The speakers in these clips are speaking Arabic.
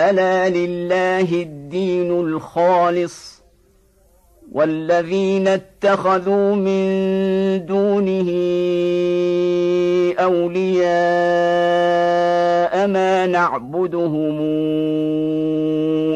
ألا لله الدين الخالص والذين اتخذوا من دونه أولياء ما نعبدهم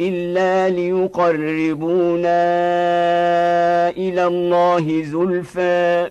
إلا ليقربونا إلى الله زلفى